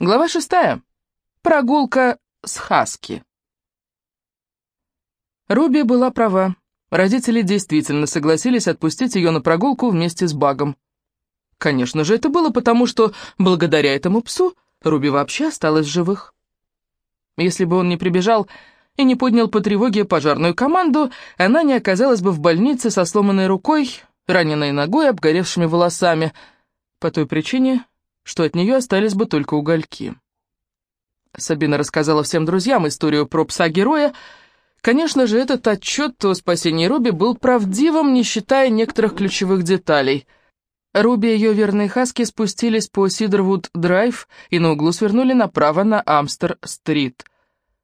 Глава шестая. Прогулка с Хаски. Руби была права. Родители действительно согласились отпустить ее на прогулку вместе с Багом. Конечно же, это было потому, что благодаря этому псу Руби вообще осталась живых. Если бы он не прибежал и не поднял по тревоге пожарную команду, она не оказалась бы в больнице со сломанной рукой, раненой ногой, обгоревшими волосами, по той причине, что от нее остались бы только угольки. Сабина рассказала всем друзьям историю про пса-героя. Конечно же, этот отчет о спасении Руби был правдивым, не считая некоторых ключевых деталей. Руби и ее верные хаски спустились по Сидервуд-драйв и на углу свернули направо на Амстер-стрит.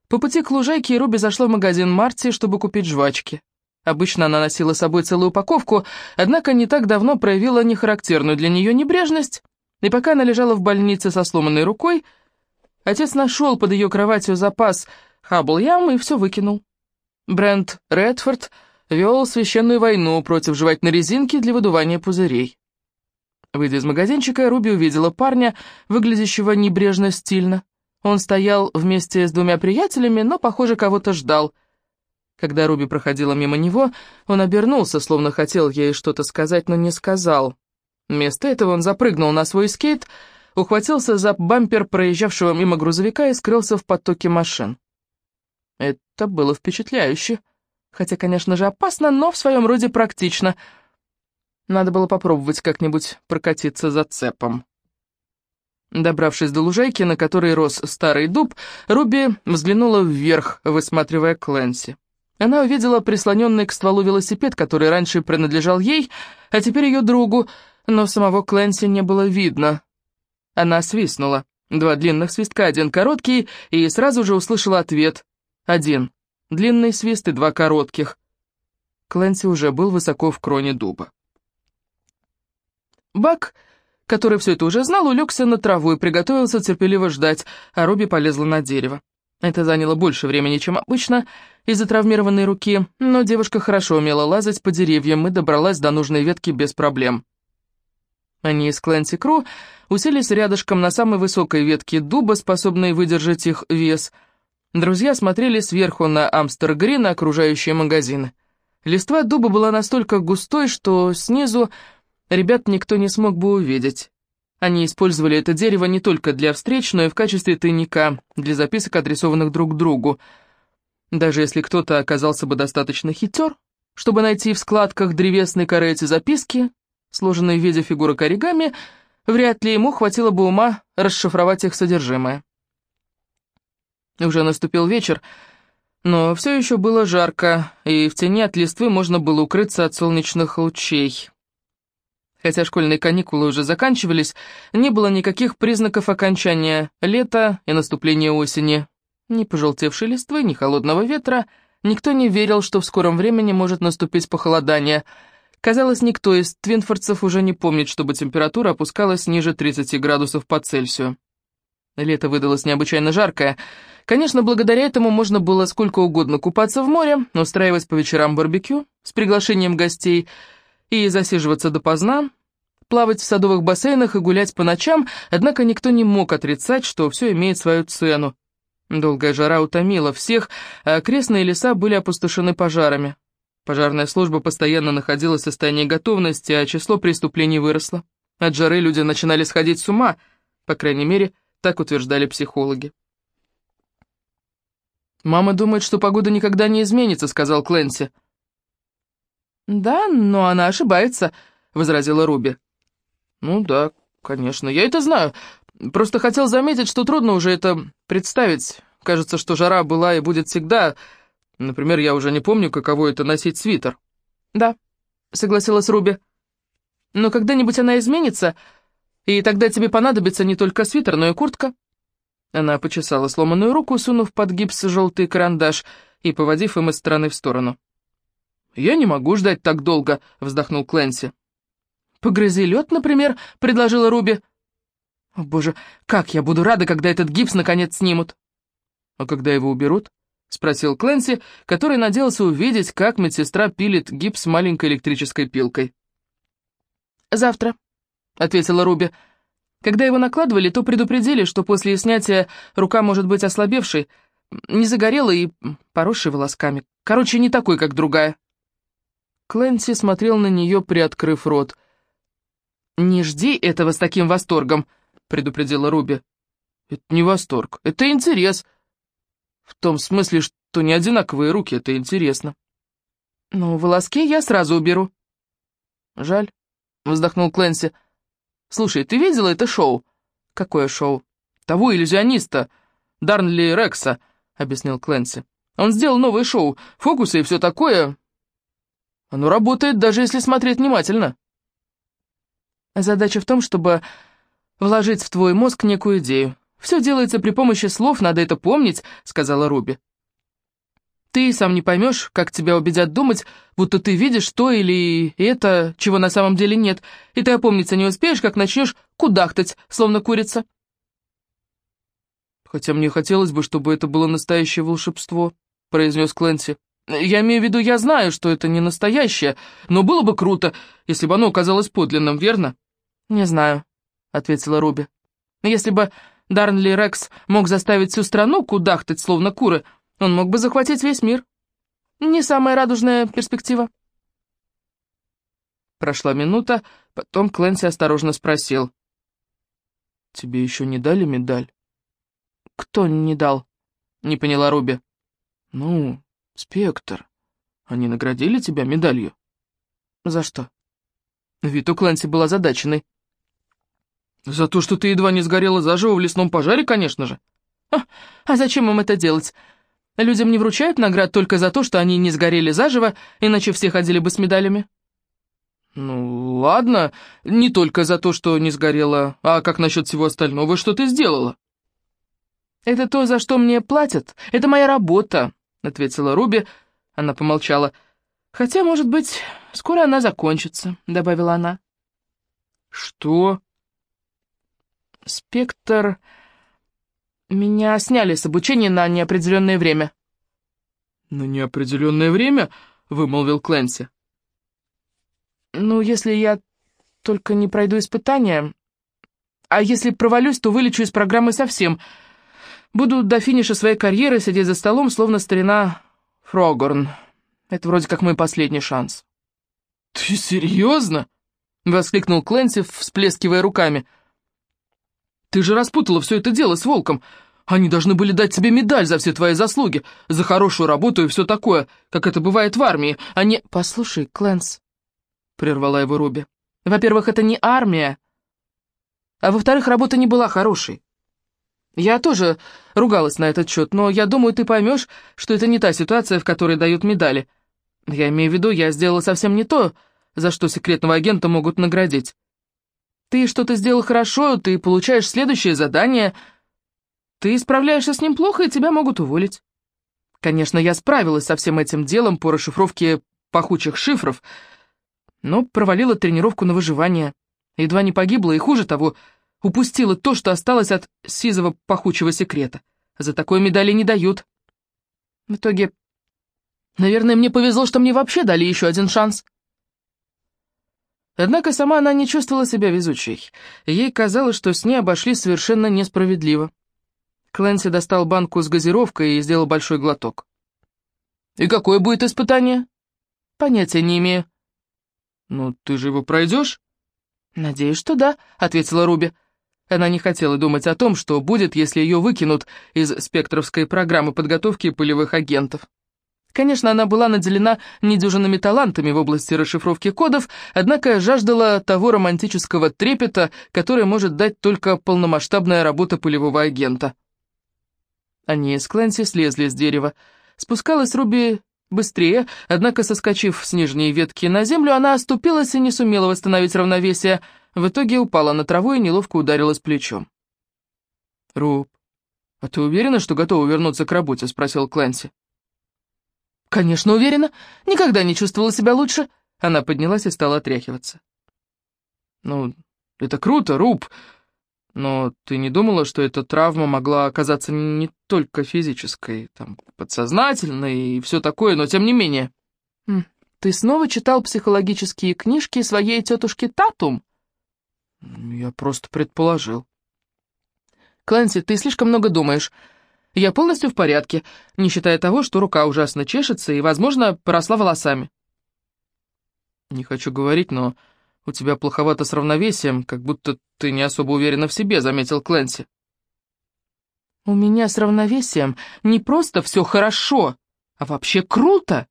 По пути к лужайке Руби зашла в магазин Марти, чтобы купить жвачки. Обычно она носила с собой целую упаковку, однако не так давно проявила нехарактерную для нее небрежность и пока она лежала в больнице со сломанной рукой, отец нашел под ее кроватью запас хаббл-ям и все выкинул. Брент Редфорд вел священную войну против жевательной резинки для выдувания пузырей. Выйдя из магазинчика, Руби увидела парня, выглядящего небрежно стильно. Он стоял вместе с двумя приятелями, но, похоже, кого-то ждал. Когда Руби проходила мимо него, он обернулся, словно хотел ей что-то сказать, но не сказал. Вместо этого он запрыгнул на свой скейт, ухватился за бампер проезжавшего мимо грузовика и скрылся в потоке машин. Это было впечатляюще. Хотя, конечно же, опасно, но в своем роде практично. Надо было попробовать как-нибудь прокатиться за цепом. Добравшись до лужайки, на которой рос старый дуб, Руби взглянула вверх, высматривая Клэнси. Она увидела прислоненный к стволу велосипед, который раньше принадлежал ей, а теперь ее другу, но самого Клэнси не было видно. Она свистнула. Два длинных свистка, один короткий, и сразу же услышала ответ. Один. Длинный свист и два коротких. Клэнси уже был высоко в кроне дуба. Бак, который все это уже знал, улегся на траву и приготовился терпеливо ждать, а Робби полезла на дерево. Это заняло больше времени, чем обычно, из-за травмированной руки, но девушка хорошо умела лазать по деревьям и добралась до нужной ветки без проблем. Они из Клэнси Кру уселись рядышком на самой высокой ветке дуба, способной выдержать их вес. Друзья смотрели сверху на Амстер-Грин и окружающие магазины. Листва дуба была настолько густой, что снизу ребят никто не смог бы увидеть. Они использовали это дерево не только для встреч, но и в качестве тайника, для записок, адресованных друг другу. Даже если кто-то оказался бы достаточно хитер, чтобы найти в складках древесной коры эти записки, сложенные в виде фигурок оригами, вряд ли ему хватило бы ума расшифровать их содержимое. Уже наступил вечер, но все еще было жарко, и в тени от листвы можно было укрыться от солнечных лучей. Хотя школьные каникулы уже заканчивались, не было никаких признаков окончания лета и наступления осени. Ни пожелтевшей листвы, ни холодного ветра. Никто не верил, что в скором времени может наступить похолодание — Казалось, никто из твинфордцев уже не помнит, чтобы температура опускалась ниже 30 градусов по Цельсию. Лето выдалось необычайно жаркое. Конечно, благодаря этому можно было сколько угодно купаться в море, устраивать по вечерам барбекю с приглашением гостей и засиживаться допоздна, плавать в садовых бассейнах и гулять по ночам, однако никто не мог отрицать, что все имеет свою цену. Долгая жара утомила всех, а окрестные леса были опустошены пожарами. Пожарная служба постоянно находилась в состоянии готовности, а число преступлений выросло. От жары люди начинали сходить с ума, по крайней мере, так утверждали психологи. «Мама думает, что погода никогда не изменится», — сказал Клэнси. «Да, но она ошибается», — возразила Руби. «Ну да, конечно, я это знаю. Просто хотел заметить, что трудно уже это представить. Кажется, что жара была и будет всегда, Например, я уже не помню, каково это носить свитер». «Да», — согласилась Руби. «Но когда-нибудь она изменится, и тогда тебе понадобится не только свитер, но и куртка». Она почесала сломанную руку, сунув под гипс желтый карандаш и поводив им из стороны в сторону. «Я не могу ждать так долго», — вздохнул Клэнси. «Погрызи лед, например», — предложила Руби. «О, боже, как я буду рада, когда этот гипс наконец снимут!» «А когда его уберут?» — спросил Клэнси, который надеялся увидеть, как медсестра пилит гипс маленькой электрической пилкой. «Завтра», — ответила Руби. Когда его накладывали, то предупредили, что после снятия рука может быть ослабевшей, не загорелой и поросшей волосками. Короче, не такой, как другая. Клэнси смотрел на нее, приоткрыв рот. «Не жди этого с таким восторгом», — предупредила Руби. «Это не восторг, это интерес. В том смысле, что не одинаковые руки, это интересно». «Ну, волоски я сразу уберу». «Жаль», — вздохнул Клэнси. «Слушай, ты видела это шоу?» «Какое шоу?» «Того иллюзиониста, Дарнли Рекса», — объяснил Клэнси. «Он сделал новое шоу, фокусы и все такое. Оно работает, даже если смотреть внимательно». Задача в том, чтобы вложить в твой мозг некую идею. Все делается при помощи слов, надо это помнить», — сказала Руби. Ты сам не поймешь, как тебя убедят думать, будто ты видишь то или это, чего на самом деле нет, и ты опомниться не успеешь, как начнешь кудахтать, словно курица. «Хотя мне хотелось бы, чтобы это было настоящее волшебство», — произнес Клэнси. «Я имею в виду, я знаю, что это не настоящее, но было бы круто, если бы оно оказалось подлинным, верно?» «Не знаю», — ответила Руби. «Если бы Дарнли Рекс мог заставить всю страну кудахтать, словно куры, — он мог бы захватить весь мир. Не самая радужная перспектива. Прошла минута, потом Клэнси осторожно спросил. «Тебе еще не дали медаль?» «Кто не дал?» — не поняла Руби. «Ну, Спектр. Они наградили тебя медалью?» «За что?» Вид у Клэнси был озадаченный. «За то, что ты едва не сгорела заживо в лесном пожаре, конечно же». «А, а зачем им это делать? Людям не вручают наград только за то, что они не сгорели заживо, иначе все ходили бы с медалями. Ну, ладно, не только за то, что не сгорела, а как насчет всего остального, что ты сделала? Это то, за что мне платят, это моя работа, ответила Руби. Она помолчала. Хотя, может быть, скоро она закончится, добавила она. Что? Спектр... «Меня сняли с обучения на неопределенное время». «На неопределенное время?» — вымолвил Клэнси. «Ну, если я только не пройду испытания, а если провалюсь, то вылечу из программы совсем. Буду до финиша своей карьеры сидеть за столом, словно старина Фрогорн. Это вроде как мой последний шанс». «Ты серьезно?» — воскликнул Клэнси, всплескивая руками — ты же распутала все это дело с волком. Они должны были дать тебе медаль за все твои заслуги, за хорошую работу и все такое, как это бывает в армии, а не...» «Послушай, Клэнс», — прервала его Руби, — «во-первых, это не армия, а во-вторых, работа не была хорошей. Я тоже ругалась на этот счет, но я думаю, ты поймешь, что это не та ситуация, в которой дают медали. Я имею в виду, я сделала совсем не то, за что секретного агента могут наградить. Ты что-то сделал хорошо, ты получаешь следующее задание. Ты справляешься с ним плохо, и тебя могут уволить. Конечно, я справилась со всем этим делом по расшифровке пахучих шифров, но провалила тренировку на выживание. Едва не погибла, и хуже того, упустила то, что осталось от сизого пахучего секрета. За такое медали не дают. В итоге, наверное, мне повезло, что мне вообще дали еще один шанс. Однако сама она не чувствовала себя везучей. Ей казалось, что с ней обошлись совершенно несправедливо. Клэнси достал банку с газировкой и сделал большой глоток. «И какое будет испытание?» «Понятия не имею». «Ну, ты же его пройдешь?» «Надеюсь, что да», — ответила Руби. Она не хотела думать о том, что будет, если ее выкинут из спектровской программы подготовки полевых агентов. Конечно, она была наделена недюжинными талантами в области расшифровки кодов, однако жаждала того романтического трепета, который может дать только полномасштабная работа полевого агента. Они с Клэнси слезли с дерева. Спускалась Руби быстрее, однако, соскочив с нижней ветки на землю, она оступилась и не сумела восстановить равновесие. В итоге упала на траву и неловко ударилась плечом. «Руб, а ты уверена, что готова вернуться к работе?» — спросил Клэнси. «Конечно, уверена. Никогда не чувствовала себя лучше». Она поднялась и стала отряхиваться. «Ну, это круто, Руб. Но ты не думала, что эта травма могла оказаться не только физической, там, подсознательной и все такое, но тем не менее?» «Ты снова читал психологические книжки своей тетушки Татум?» Я просто предположил. Клэнси, ты слишком много думаешь. Я полностью в порядке, не считая того, что рука ужасно чешется и, возможно, поросла волосами. Не хочу говорить, но у тебя плоховато с равновесием, как будто ты не особо уверена в себе, заметил Клэнси. У меня с равновесием не просто все хорошо, а вообще круто.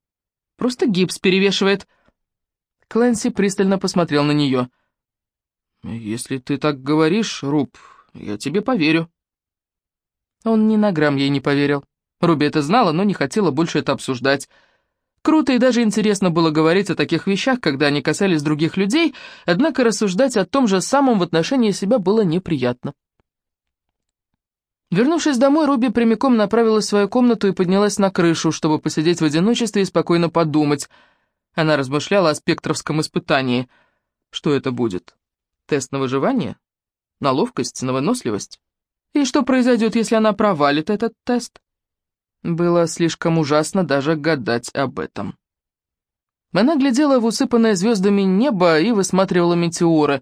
Просто гипс перевешивает. Клэнси пристально посмотрел на нее. «Если ты так говоришь, Руб, я тебе поверю». Он ни на грамм ей не поверил. Руби это знала, но не хотела больше это обсуждать. Круто и даже интересно было говорить о таких вещах, когда они касались других людей, однако рассуждать о том же самом в отношении себя было неприятно. Вернувшись домой, Руби прямиком направилась в свою комнату и поднялась на крышу, чтобы посидеть в одиночестве и спокойно подумать. Она размышляла о спектровском испытании. Что это будет? Тест на выживание? На ловкость, на выносливость? И что произойдет, если она провалит этот тест? Было слишком ужасно даже гадать об этом. Она глядела в усыпанное звездами небо и высматривала метеоры.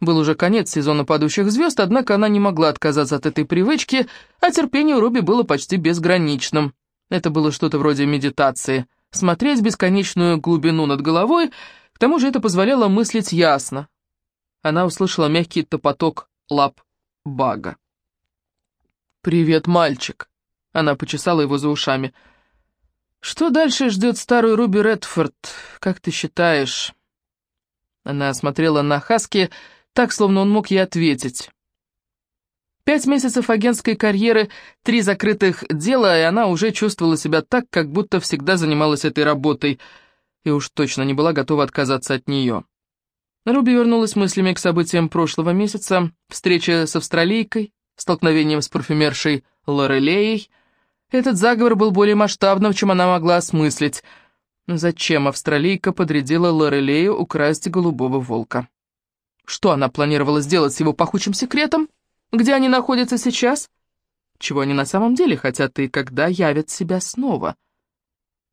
Был уже конец сезона падающих звезд, однако она не могла отказаться от этой привычки, а терпение у Руби было почти безграничным. Это было что-то вроде медитации. Смотреть бесконечную глубину над головой, к тому же это позволяло мыслить ясно. Она услышала мягкий топоток лап бага. «Привет, мальчик!» Она почесала его за ушами. «Что дальше ждет старую Руби Редфорд, как ты считаешь?» Она смотрела на Хаски так, словно он мог ей ответить. Пять месяцев агентской карьеры, три закрытых дела, и она уже чувствовала себя так, как будто всегда занималась этой работой, и уж точно не была готова отказаться от нее. Руби вернулась мыслями к событиям прошлого месяца, встреча с австралийкой, столкновением с парфюмершей Лорелеей. Этот заговор был более масштабным, чем она могла осмыслить. Зачем австралийка подрядила Лорелею украсть голубого волка? Что она планировала сделать с его пахучим секретом? Где они находятся сейчас? Чего они на самом деле хотят и когда явят себя снова?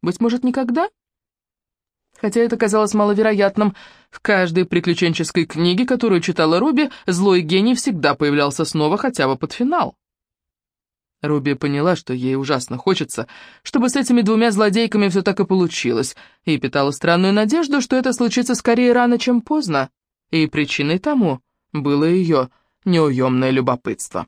Быть может, никогда? Хотя это казалось маловероятным. В каждой приключенческой книге, которую читала Руби, злой гений всегда появлялся снова хотя бы под финал. Руби поняла, что ей ужасно хочется, чтобы с этими двумя злодейками все так и получилось, и питала странную надежду, что это случится скорее рано, чем поздно. И причиной тому было ее неуемное любопытство.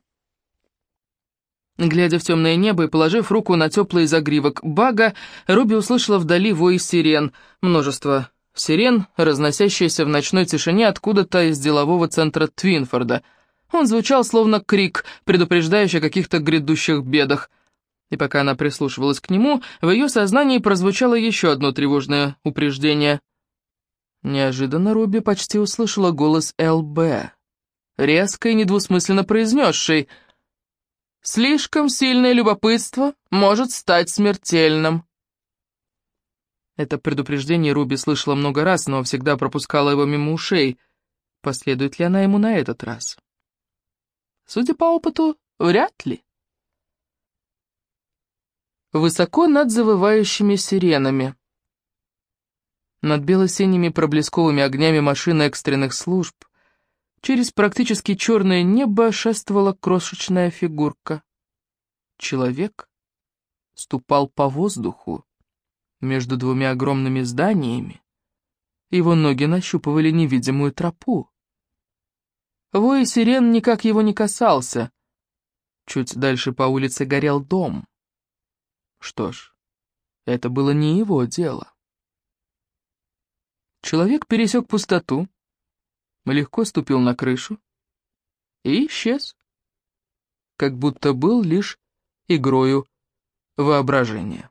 Глядя в темное небо и положив руку на теплый загривок бага, Руби услышала вдали вой сирен, множество сирен, разносящиеся в ночной тишине откуда-то из делового центра Твинфорда. Он звучал словно крик, предупреждающий о каких-то грядущих бедах. И пока она прислушивалась к нему, в ее сознании прозвучало еще одно тревожное упреждение. Неожиданно Руби почти услышала голос ЛБ, резко и недвусмысленно произнесший — Слишком сильное любопытство может стать смертельным. Это предупреждение Руби слышала много раз, но всегда пропускала его мимо ушей. Последует ли она ему на этот раз? Судя по опыту, вряд ли. Высоко над завывающими сиренами. Над бело-синими проблесковыми огнями машин экстренных служб Через практически черное небо шествовала крошечная фигурка. Человек ступал по воздуху между двумя огромными зданиями. Его ноги нащупывали невидимую тропу. Вой сирен никак его не касался. Чуть дальше по улице горел дом. Что ж, это было не его дело. Человек пересек пустоту, легко ступил на крышу и исчез, как будто был лишь игрою воображения.